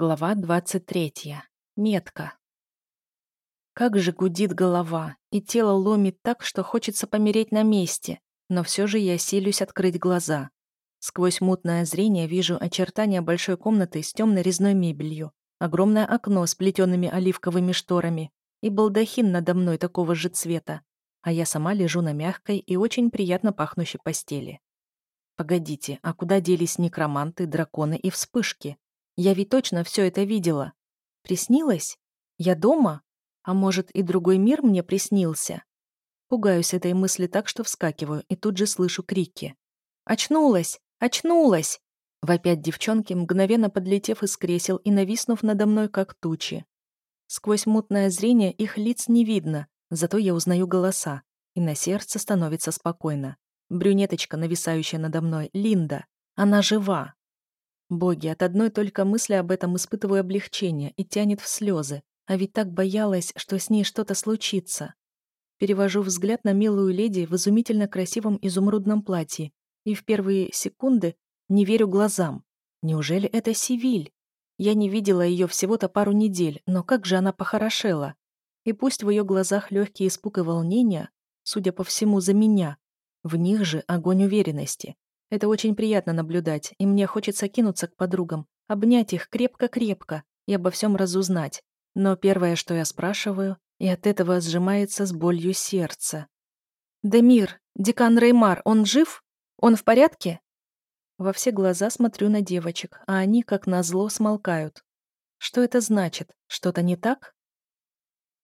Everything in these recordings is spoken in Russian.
Глава 23. Метка. Как же гудит голова, и тело ломит так, что хочется помереть на месте, но все же я силюсь открыть глаза. Сквозь мутное зрение вижу очертания большой комнаты с темной резной мебелью, огромное окно с плетеными оливковыми шторами и балдахин надо мной такого же цвета, а я сама лежу на мягкой и очень приятно пахнущей постели. Погодите, а куда делись некроманты, драконы и вспышки? Я ведь точно все это видела. Приснилось? Я дома? А может, и другой мир мне приснился? Пугаюсь этой мысли так, что вскакиваю, и тут же слышу крики. «Очнулась! Очнулась!» Вопят девчонки, мгновенно подлетев из кресел и нависнув надо мной, как тучи. Сквозь мутное зрение их лиц не видно, зато я узнаю голоса, и на сердце становится спокойно. Брюнеточка, нависающая надо мной, Линда. Она жива. Боги, от одной только мысли об этом испытываю облегчение и тянет в слезы, а ведь так боялась, что с ней что-то случится. Перевожу взгляд на милую леди в изумительно красивом изумрудном платье и в первые секунды не верю глазам. Неужели это Сивиль? Я не видела ее всего-то пару недель, но как же она похорошела. И пусть в ее глазах легкий испуг и волнение, судя по всему, за меня, в них же огонь уверенности. Это очень приятно наблюдать, и мне хочется кинуться к подругам, обнять их крепко-крепко и обо всем разузнать. Но первое, что я спрашиваю, и от этого сжимается с болью сердце. «Демир, декан Реймар, он жив? Он в порядке?» Во все глаза смотрю на девочек, а они, как назло, смолкают. Что это значит? Что-то не так?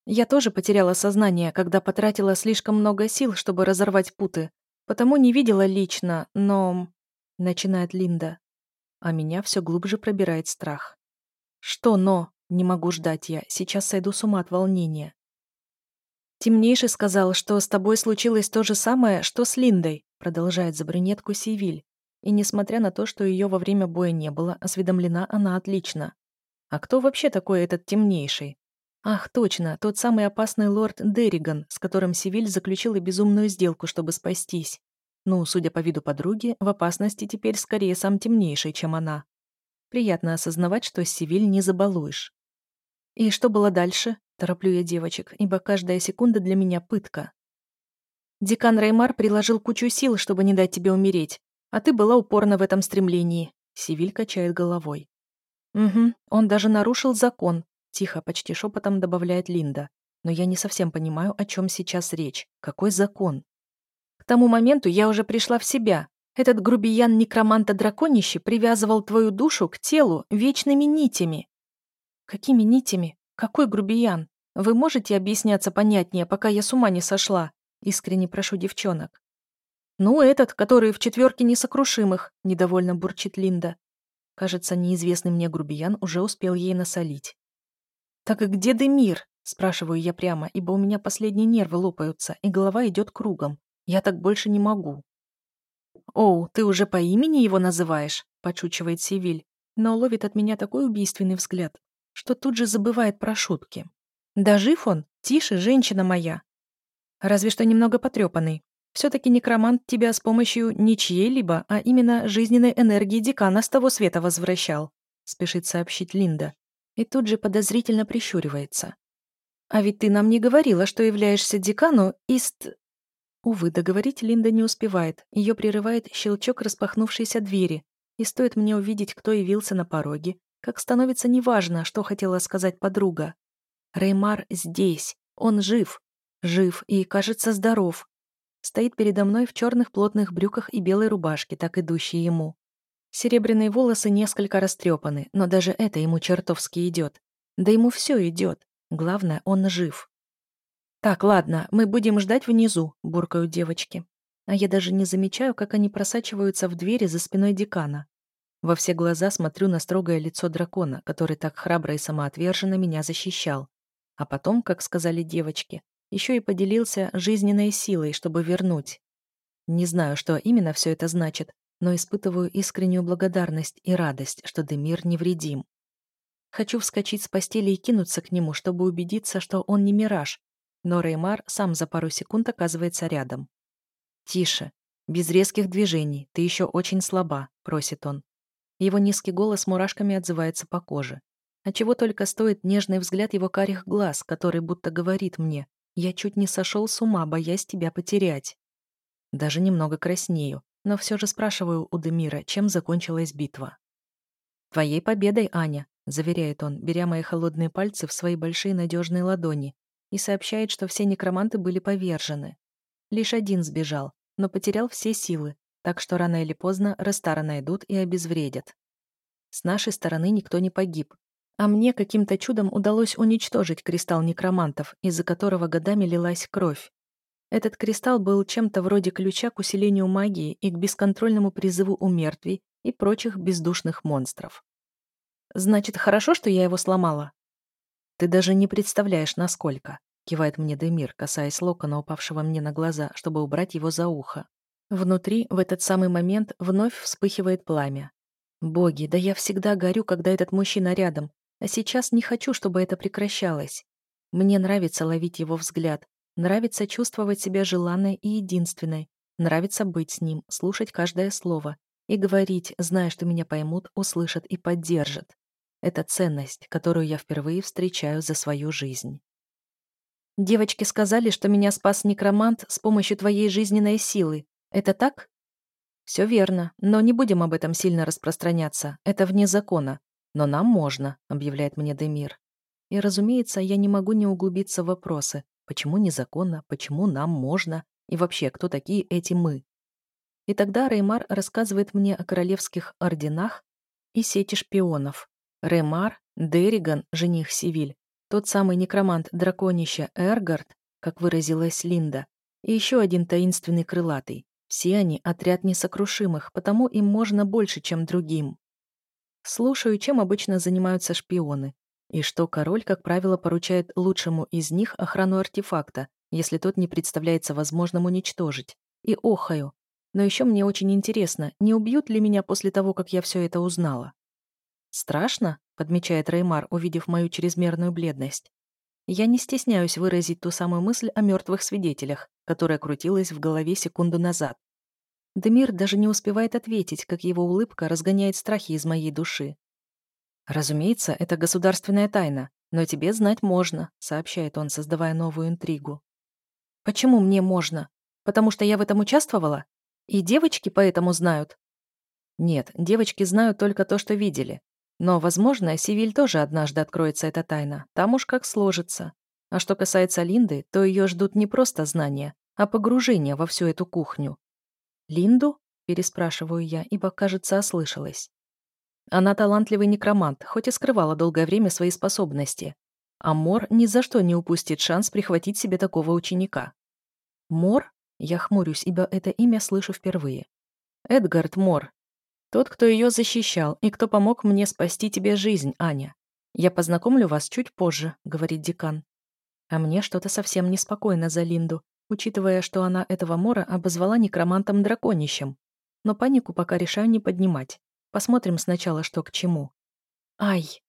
Я тоже потеряла сознание, когда потратила слишком много сил, чтобы разорвать путы, Потому не видела лично, но...» Начинает Линда. А меня все глубже пробирает страх. «Что «но»?» Не могу ждать я. Сейчас сойду с ума от волнения. «Темнейший сказал, что с тобой случилось то же самое, что с Линдой», продолжает за брюнетку Сивиль. И несмотря на то, что ее во время боя не было, осведомлена она отлично. А кто вообще такой этот темнейший? Ах, точно, тот самый опасный лорд Дерриган, с которым Сивиль заключила безумную сделку, чтобы спастись. Ну, судя по виду подруги, в опасности теперь скорее сам темнейший, чем она. Приятно осознавать, что Сивиль не забалуешь. И что было дальше? Тороплю я девочек, ибо каждая секунда для меня пытка. Декан Реймар приложил кучу сил, чтобы не дать тебе умереть, а ты была упорна в этом стремлении. Сивиль качает головой. Угу, он даже нарушил закон, Тихо, почти шепотом добавляет Линда. Но я не совсем понимаю, о чем сейчас речь. Какой закон? К тому моменту я уже пришла в себя. Этот грубиян некроманта драконище привязывал твою душу к телу вечными нитями. Какими нитями? Какой грубиян? Вы можете объясняться понятнее, пока я с ума не сошла? Искренне прошу девчонок. «Ну, этот, который в четверке несокрушимых», — недовольно бурчит Линда. Кажется, неизвестный мне грубиян уже успел ей насолить. «Так где Демир?» – спрашиваю я прямо, ибо у меня последние нервы лопаются, и голова идет кругом. Я так больше не могу. «Оу, ты уже по имени его называешь?» – подшучивает Сивиль, но ловит от меня такой убийственный взгляд, что тут же забывает про шутки. «Да жив он? Тише, женщина моя!» Разве что немного потрепанный. Все-таки некромант тебя с помощью не чьей-либо, а именно жизненной энергии декана с того света возвращал, спешит сообщить Линда и тут же подозрительно прищуривается. «А ведь ты нам не говорила, что являешься декану ист...» Увы, договорить Линда не успевает. Ее прерывает щелчок распахнувшейся двери. И стоит мне увидеть, кто явился на пороге, как становится неважно, что хотела сказать подруга. Реймар здесь. Он жив. Жив и, кажется, здоров. Стоит передо мной в черных плотных брюках и белой рубашке, так идущей ему. Серебряные волосы несколько растрепаны, но даже это ему чертовски идет. Да ему все идет. Главное, он жив. «Так, ладно, мы будем ждать внизу», — буркают девочки. А я даже не замечаю, как они просачиваются в двери за спиной декана. Во все глаза смотрю на строгое лицо дракона, который так храбро и самоотверженно меня защищал. А потом, как сказали девочки, еще и поделился жизненной силой, чтобы вернуть. Не знаю, что именно все это значит, но испытываю искреннюю благодарность и радость, что Демир невредим. Хочу вскочить с постели и кинуться к нему, чтобы убедиться, что он не мираж, но Реймар сам за пару секунд оказывается рядом. «Тише, без резких движений, ты еще очень слаба», — просит он. Его низкий голос мурашками отзывается по коже. А чего только стоит нежный взгляд его карих глаз, который будто говорит мне «Я чуть не сошел с ума, боясь тебя потерять». Даже немного краснею, но все же спрашиваю у Демира, чем закончилась битва. «Твоей победой, Аня», — заверяет он, беря мои холодные пальцы в свои большие надежные ладони, и сообщает, что все некроманты были повержены. Лишь один сбежал, но потерял все силы, так что рано или поздно Рестара найдут и обезвредят. С нашей стороны никто не погиб, а мне каким-то чудом удалось уничтожить кристалл некромантов, из-за которого годами лилась кровь. Этот кристалл был чем-то вроде ключа к усилению магии и к бесконтрольному призыву у мертвей и прочих бездушных монстров. «Значит, хорошо, что я его сломала?» «Ты даже не представляешь, насколько», — кивает мне Демир, касаясь локона, упавшего мне на глаза, чтобы убрать его за ухо. Внутри в этот самый момент вновь вспыхивает пламя. Боги, да я всегда горю, когда этот мужчина рядом, а сейчас не хочу, чтобы это прекращалось. Мне нравится ловить его взгляд, нравится чувствовать себя желанной и единственной, нравится быть с ним, слушать каждое слово и говорить, зная, что меня поймут, услышат и поддержат. Это ценность, которую я впервые встречаю за свою жизнь. Девочки сказали, что меня спас некромант с помощью твоей жизненной силы. Это так? Все верно, но не будем об этом сильно распространяться. Это вне закона. «Но нам можно», — объявляет мне Демир. И, разумеется, я не могу не углубиться в вопросы. Почему незаконно? Почему нам можно? И вообще, кто такие эти «мы»? И тогда Реймар рассказывает мне о королевских орденах и сети шпионов. Реймар, Дериган, жених Сивиль, тот самый некромант драконища Эргард, как выразилась Линда, и еще один таинственный крылатый. Все они отряд несокрушимых, потому им можно больше, чем другим. Слушаю, чем обычно занимаются шпионы, и что король, как правило, поручает лучшему из них охрану артефакта, если тот не представляется возможным уничтожить. И охаю. Но еще мне очень интересно, не убьют ли меня после того, как я все это узнала? «Страшно?» — подмечает Реймар, увидев мою чрезмерную бледность. Я не стесняюсь выразить ту самую мысль о мертвых свидетелях, которая крутилась в голове секунду назад. Демир даже не успевает ответить, как его улыбка разгоняет страхи из моей души. «Разумеется, это государственная тайна, но тебе знать можно», сообщает он, создавая новую интригу. «Почему мне можно? Потому что я в этом участвовала? И девочки поэтому знают?» «Нет, девочки знают только то, что видели. Но, возможно, Сивиль тоже однажды откроется эта тайна. Там уж как сложится. А что касается Линды, то ее ждут не просто знания, а погружение во всю эту кухню. «Линду?» — переспрашиваю я, ибо, кажется, ослышалась. Она талантливый некромант, хоть и скрывала долгое время свои способности. А Мор ни за что не упустит шанс прихватить себе такого ученика. Мор? Я хмурюсь, ибо это имя слышу впервые. Эдгард Мор. Тот, кто ее защищал и кто помог мне спасти тебе жизнь, Аня. Я познакомлю вас чуть позже, говорит декан. А мне что-то совсем неспокойно за Линду, учитывая, что она этого Мора обозвала некромантом-драконищем. Но панику пока решаю не поднимать. Посмотрим сначала, что к чему. Ай!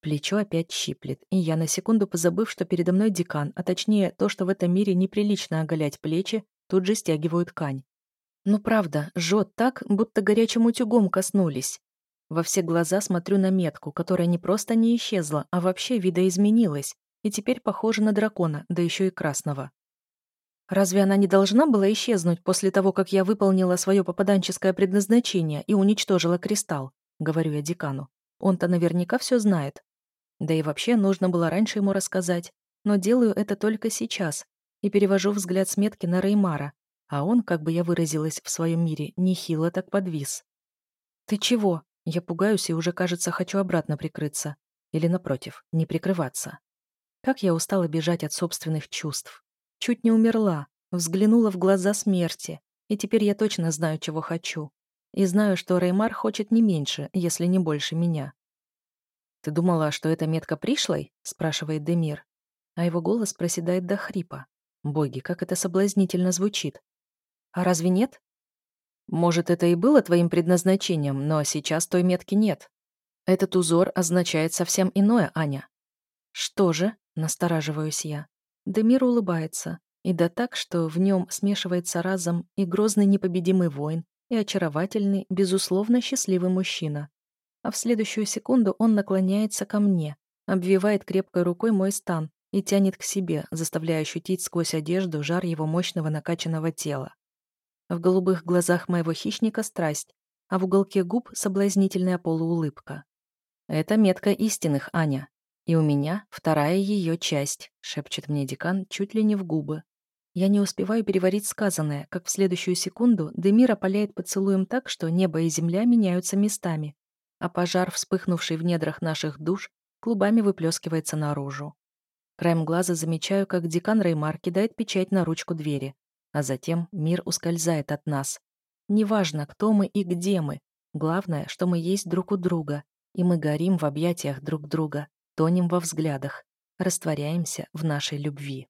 Плечо опять щиплет, и я на секунду позабыв, что передо мной декан, а точнее то, что в этом мире неприлично оголять плечи, тут же стягиваю ткань. Ну правда, жжет так, будто горячим утюгом коснулись. Во все глаза смотрю на метку, которая не просто не исчезла, а вообще видоизменилась, и теперь похожа на дракона, да еще и красного. Разве она не должна была исчезнуть после того, как я выполнила свое попаданческое предназначение и уничтожила кристалл? Говорю я декану. Он-то наверняка все знает. Да и вообще нужно было раньше ему рассказать. Но делаю это только сейчас и перевожу взгляд с метки на Реймара, а он, как бы я выразилась в своем мире, нехило так подвис. «Ты чего?» Я пугаюсь и уже, кажется, хочу обратно прикрыться. Или, напротив, не прикрываться. Как я устала бежать от собственных чувств. Чуть не умерла, взглянула в глаза смерти, и теперь я точно знаю, чего хочу. И знаю, что Реймар хочет не меньше, если не больше меня. «Ты думала, что это метка пришлой?» — спрашивает Демир. А его голос проседает до хрипа. Боги, как это соблазнительно звучит. «А разве нет?» «Может, это и было твоим предназначением, но сейчас той метки нет. Этот узор означает совсем иное, Аня». «Что же?» — настораживаюсь я. Демир улыбается, и да так, что в нем смешивается разом и грозный непобедимый воин, и очаровательный, безусловно счастливый мужчина. А в следующую секунду он наклоняется ко мне, обвивает крепкой рукой мой стан и тянет к себе, заставляя ощутить сквозь одежду жар его мощного накачанного тела. В голубых глазах моего хищника страсть, а в уголке губ соблазнительная полуулыбка. «Это метка истинных, Аня. И у меня вторая ее часть», — шепчет мне декан чуть ли не в губы. Я не успеваю переварить сказанное, как в следующую секунду Демир опаляет поцелуем так, что небо и земля меняются местами, а пожар, вспыхнувший в недрах наших душ, клубами выплескивается наружу. Краем глаза замечаю, как декан Реймар кидает печать на ручку двери, а затем мир ускользает от нас. Неважно, кто мы и где мы, главное, что мы есть друг у друга, и мы горим в объятиях друг друга, тонем во взглядах, растворяемся в нашей любви.